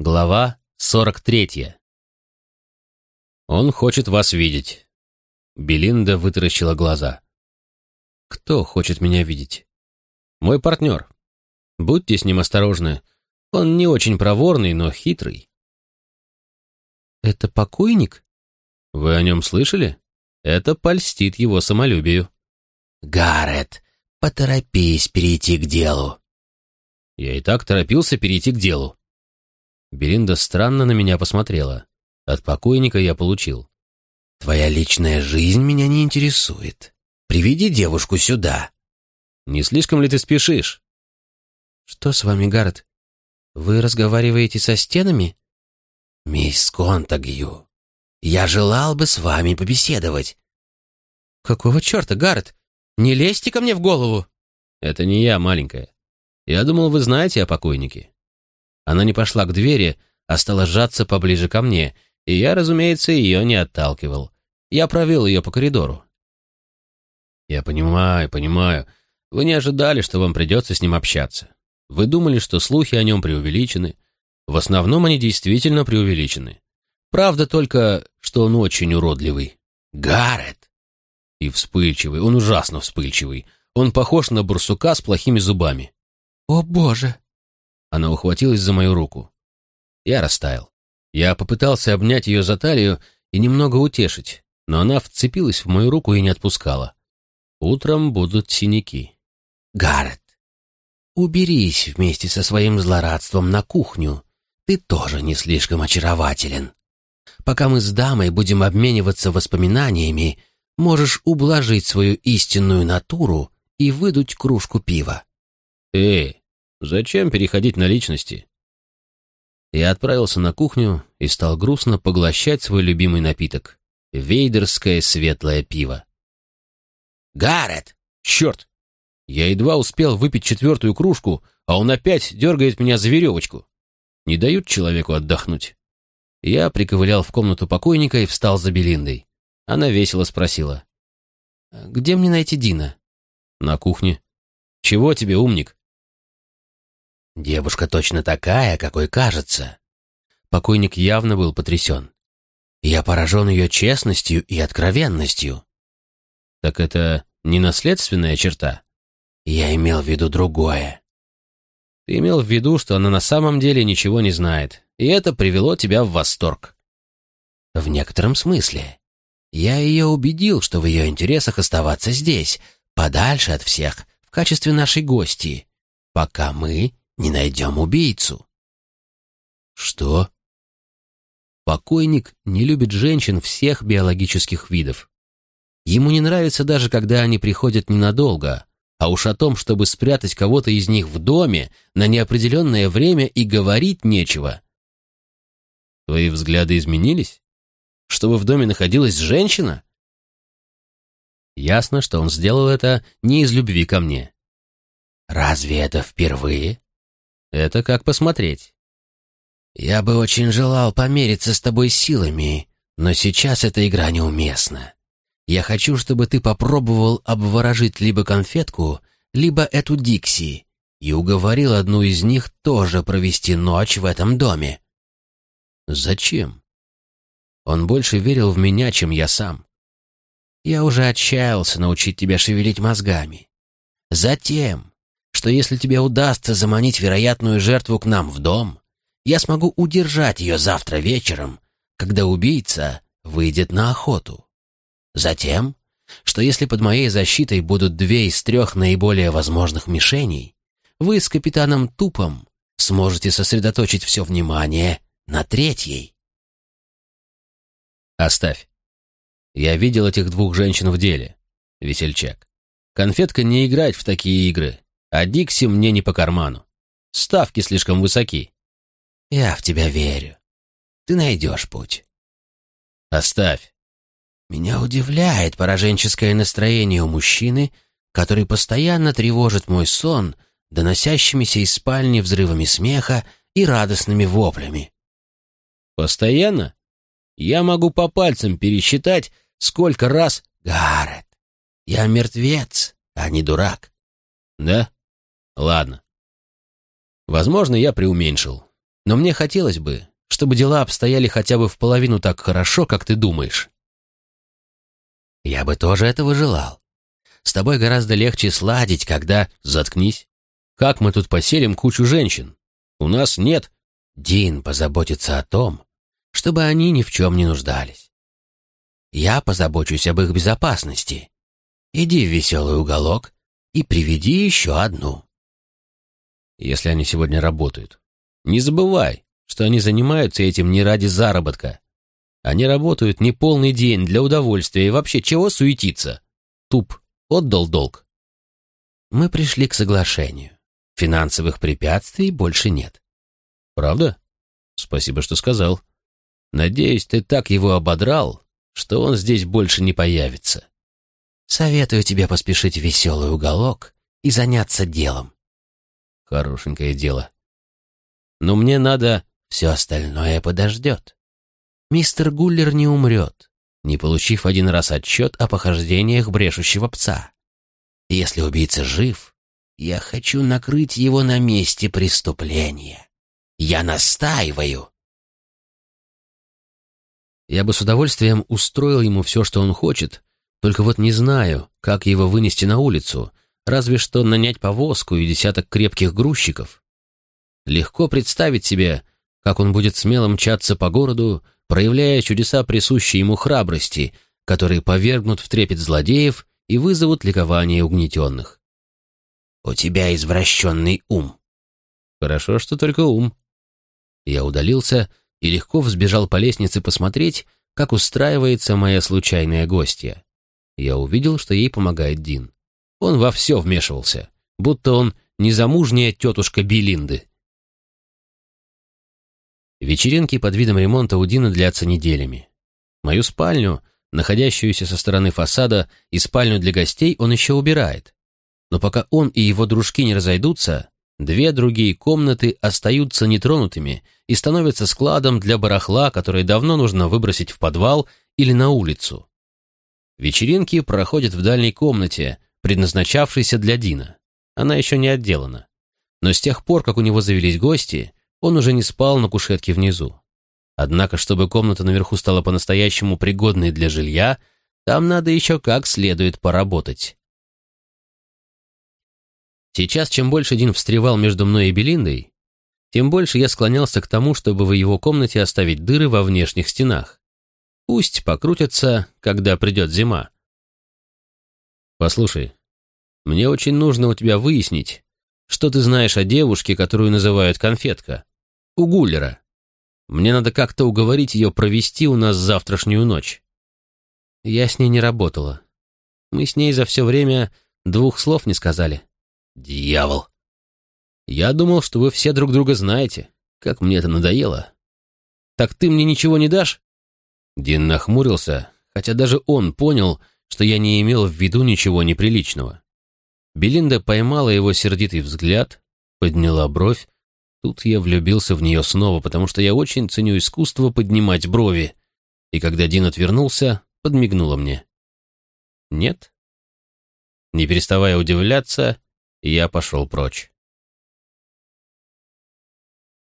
Глава 43. «Он хочет вас видеть». Белинда вытаращила глаза. «Кто хочет меня видеть?» «Мой партнер. Будьте с ним осторожны. Он не очень проворный, но хитрый». «Это покойник?» «Вы о нем слышали? Это польстит его самолюбию». «Гаррет, поторопись перейти к делу». «Я и так торопился перейти к делу». Белинда странно на меня посмотрела. От покойника я получил. «Твоя личная жизнь меня не интересует. Приведи девушку сюда». «Не слишком ли ты спешишь?» «Что с вами, Гаррет? Вы разговариваете со стенами?» «Мисс Контагью, я желал бы с вами побеседовать». «Какого черта, Гаррет? Не лезьте ко мне в голову!» «Это не я, маленькая. Я думал, вы знаете о покойнике». Она не пошла к двери, а стала сжаться поближе ко мне, и я, разумеется, ее не отталкивал. Я провел ее по коридору. «Я понимаю, понимаю. Вы не ожидали, что вам придется с ним общаться. Вы думали, что слухи о нем преувеличены. В основном они действительно преувеличены. Правда только, что он очень уродливый. Гаррет!» И вспыльчивый, он ужасно вспыльчивый. Он похож на барсука с плохими зубами. «О, Боже!» Она ухватилась за мою руку. Я растаял. Я попытался обнять ее за талию и немного утешить, но она вцепилась в мою руку и не отпускала. Утром будут синяки. «Гаррет, уберись вместе со своим злорадством на кухню. Ты тоже не слишком очарователен. Пока мы с дамой будем обмениваться воспоминаниями, можешь ублажить свою истинную натуру и выдуть кружку пива». «Эй, Зачем переходить на личности? Я отправился на кухню и стал грустно поглощать свой любимый напиток — вейдерское светлое пиво. «Гаррет!» «Черт! Я едва успел выпить четвертую кружку, а он опять дергает меня за веревочку. Не дают человеку отдохнуть». Я приковылял в комнату покойника и встал за Белиндой. Она весело спросила. «Где мне найти Дина?» «На кухне». «Чего тебе, умник?» Девушка точно такая, какой кажется. Покойник явно был потрясен. Я поражен ее честностью и откровенностью. Так это не наследственная черта? Я имел в виду другое. Ты имел в виду, что она на самом деле ничего не знает, и это привело тебя в восторг. В некотором смысле. Я ее убедил, что в ее интересах оставаться здесь, подальше от всех, в качестве нашей гости, пока мы не найдем убийцу». «Что?» Покойник не любит женщин всех биологических видов. Ему не нравится даже, когда они приходят ненадолго, а уж о том, чтобы спрятать кого-то из них в доме на неопределенное время и говорить нечего. Твои взгляды изменились? Чтобы в доме находилась женщина? Ясно, что он сделал это не из любви ко мне. «Разве это впервые?» Это как посмотреть. Я бы очень желал помериться с тобой силами, но сейчас эта игра неуместна. Я хочу, чтобы ты попробовал обворожить либо конфетку, либо эту Дикси, и уговорил одну из них тоже провести ночь в этом доме. Зачем? Он больше верил в меня, чем я сам. Я уже отчаялся научить тебя шевелить мозгами. Затем, что если тебе удастся заманить вероятную жертву к нам в дом, я смогу удержать ее завтра вечером, когда убийца выйдет на охоту. Затем, что если под моей защитой будут две из трех наиболее возможных мишеней, вы с капитаном Тупом сможете сосредоточить все внимание на третьей. Оставь. Я видел этих двух женщин в деле, весельчак. Конфетка не играет в такие игры а Дикси мне не по карману. Ставки слишком высоки. Я в тебя верю. Ты найдешь путь. Оставь. Меня удивляет пораженческое настроение у мужчины, который постоянно тревожит мой сон, доносящимися из спальни взрывами смеха и радостными воплями. Постоянно? Я могу по пальцам пересчитать, сколько раз... Гаррет, я мертвец, а не дурак. Да? Ладно. Возможно, я преуменьшил. Но мне хотелось бы, чтобы дела обстояли хотя бы в половину так хорошо, как ты думаешь. Я бы тоже этого желал. С тобой гораздо легче сладить, когда... Заткнись. Как мы тут поселим кучу женщин? У нас нет... Дин позаботится о том, чтобы они ни в чем не нуждались. Я позабочусь об их безопасности. Иди в веселый уголок и приведи еще одну. Если они сегодня работают. Не забывай, что они занимаются этим не ради заработка. Они работают не полный день для удовольствия и вообще чего суетиться? Туп отдал долг. Мы пришли к соглашению. Финансовых препятствий больше нет. Правда? Спасибо, что сказал. Надеюсь, ты так его ободрал, что он здесь больше не появится. Советую тебе поспешить в веселый уголок и заняться делом. Хорошенькое дело. Но мне надо... Все остальное подождет. Мистер Гуллер не умрет, не получив один раз отчет о похождениях брешущего пса. Если убийца жив, я хочу накрыть его на месте преступления. Я настаиваю. Я бы с удовольствием устроил ему все, что он хочет, только вот не знаю, как его вынести на улицу, разве что нанять повозку и десяток крепких грузчиков. Легко представить себе, как он будет смело мчаться по городу, проявляя чудеса присущей ему храбрости, которые повергнут в трепет злодеев и вызовут ликование угнетенных. «У тебя извращенный ум». «Хорошо, что только ум». Я удалился и легко взбежал по лестнице посмотреть, как устраивается моя случайная гостья. Я увидел, что ей помогает Дин. Он во все вмешивался, будто он незамужняя тетушка Белинды. Вечеринки под видом ремонта у Дина длятся неделями. Мою спальню, находящуюся со стороны фасада, и спальню для гостей он еще убирает. Но пока он и его дружки не разойдутся, две другие комнаты остаются нетронутыми и становятся складом для барахла, которое давно нужно выбросить в подвал или на улицу. Вечеринки проходят в дальней комнате, предназначавшейся для Дина. Она еще не отделана. Но с тех пор, как у него завелись гости, он уже не спал на кушетке внизу. Однако, чтобы комната наверху стала по-настоящему пригодной для жилья, там надо еще как следует поработать. Сейчас, чем больше Дин встревал между мной и Белиндой, тем больше я склонялся к тому, чтобы в его комнате оставить дыры во внешних стенах. Пусть покрутятся, когда придет зима. Послушай, мне очень нужно у тебя выяснить, что ты знаешь о девушке, которую называют конфетка у Гуллера. Мне надо как-то уговорить ее провести у нас завтрашнюю ночь. Я с ней не работала. Мы с ней за все время двух слов не сказали. Дьявол! Я думал, что вы все друг друга знаете. Как мне это надоело. Так ты мне ничего не дашь? Дин нахмурился, хотя даже он понял, что я не имел в виду ничего неприличного. Белинда поймала его сердитый взгляд, подняла бровь, Тут я влюбился в нее снова, потому что я очень ценю искусство поднимать брови. И когда Дин отвернулся, подмигнула мне. Нет? Не переставая удивляться, я пошел прочь.